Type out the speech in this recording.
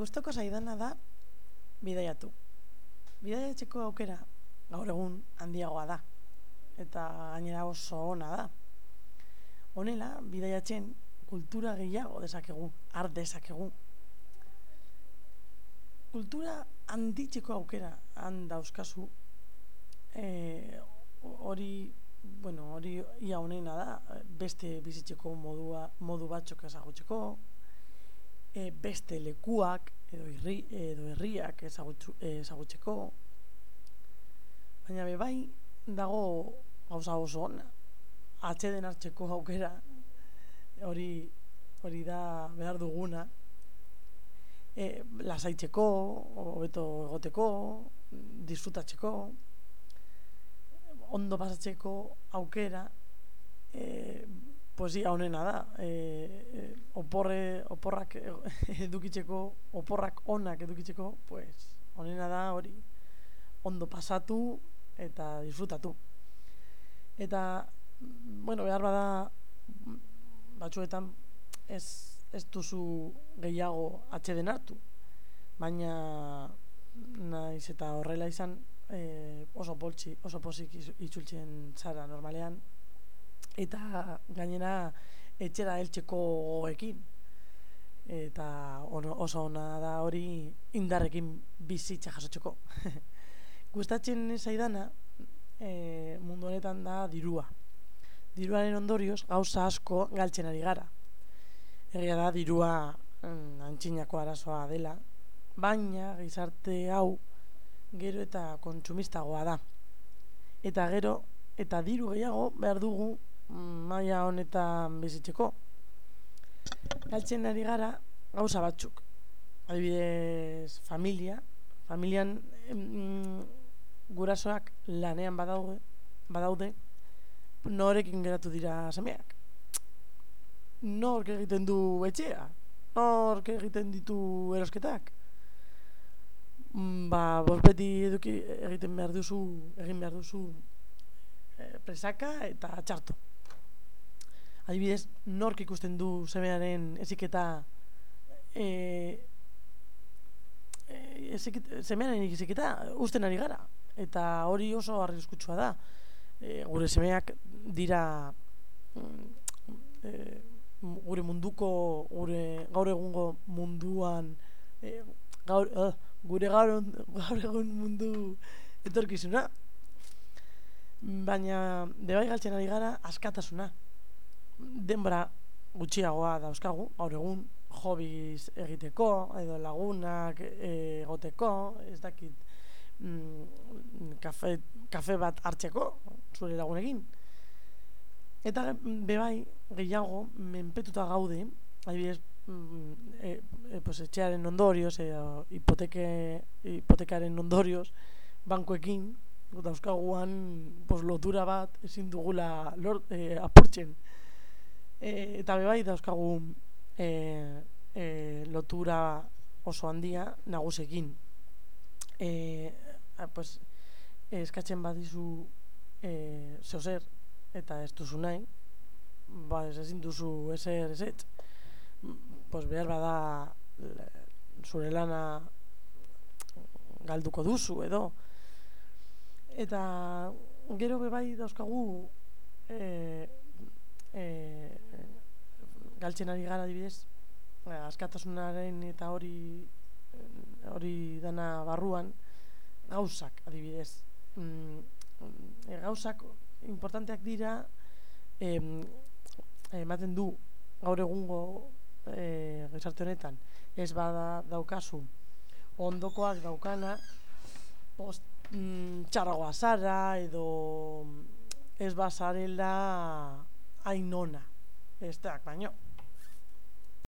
gustoko zaidana da bidaiatu. Bidaiatzeko aukera gaur egun handiagoa da eta gainera oso ona da. Honela, bidaiatzen kultura gehiago dezakegu, art dezakegu. Kultura handitzeko aukera handa euskazu eh, hori bueno, hori ia honena da, beste bizitzeko modua, modu batzuk ezagutzeko, e, beste lekuak edo irri, edo herriak ezagutzeko. Baina be bai dago gauza oso ona. Atxeden hartzeko aukera hori hori da behar duguna. E, lasaitzeko hobeto egoteko disfrutatzeko ondo pasatzeko aukera e, poesia honena da. E, e, oporre, oporrak edukitzeko, oporrak onak edukitzeko, pues, honena da hori ondo pasatu eta disfrutatu. Eta, bueno, behar bada, batzuetan ez, ez duzu gehiago atxeden hartu, baina naiz eta horrela izan e, oso poltsi, oso posik itzultzen zara normalean, eta gainera etxera heltzeko ekin eta oso ona da hori indarrekin bizitza jasotzeko. Gustatzen zaidana e, mundu honetan da dirua. Diruaren ondorioz gauza asko galtzen ari gara. Egia da dirua mm, antxinako arazoa dela. Baina gizarte hau gero eta kontsumistagoa da. Eta gero eta diru gehiago behar dugu maia honetan bizitzeko. Galtzen ari gara gauza batzuk. Adibidez, familia. Familian mm, gurasoak lanean badaude, badaude norekin geratu dira semeak. Nork egiten du etxea? Nork egiten ditu erosketak? Ba, beti eduki egiten behar duzu, egin behar duzu eh, presaka eta txarto adibidez, nork ikusten du semearen eziketa e, e, semearen eziketa usten ari gara. Eta hori oso arriskutsua da. E, gure semeak dira mm, e, gure munduko gure gaur egungo munduan e, gaur, uh, gure gaur, gaur egun mundu etorkizuna. Baina debai galtzen ari gara askatasuna denbora gutxiagoa dauzkagu, gaur egun hobiz egiteko, edo lagunak egoteko, ez dakit mm, kafe, kafe bat hartzeko, zure lagunekin. Eta bebai gehiago menpetuta gaude, adibidez, mm, e, e, pues, etxearen ondorioz, e, hipoteke, hipotekaren ondorioz, bankoekin, dauzkaguan pues, lotura bat ezin dugula lor, e, apurtzen e, eta bebai dauzkagu e, e, lotura oso handia nagusekin. E, a, pues, eskatzen badizu e, zeozer eta ez duzu nahi. Ba ez ezin duzu ezer ez ez. Pues behar bada zure lana galduko duzu edo. Eta gero bebai dauzkagu e, galtzen ari gara adibidez e, askatasunaren eta hori hori dana barruan gauzak adibidez mm, e, gauzak importanteak dira ematen du gaur egungo e, gizarte honetan ez bada daukazu ondokoak daukana post, mm, txarragoa zara edo ez bazarela ainona. Esteak baino.